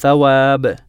ثواب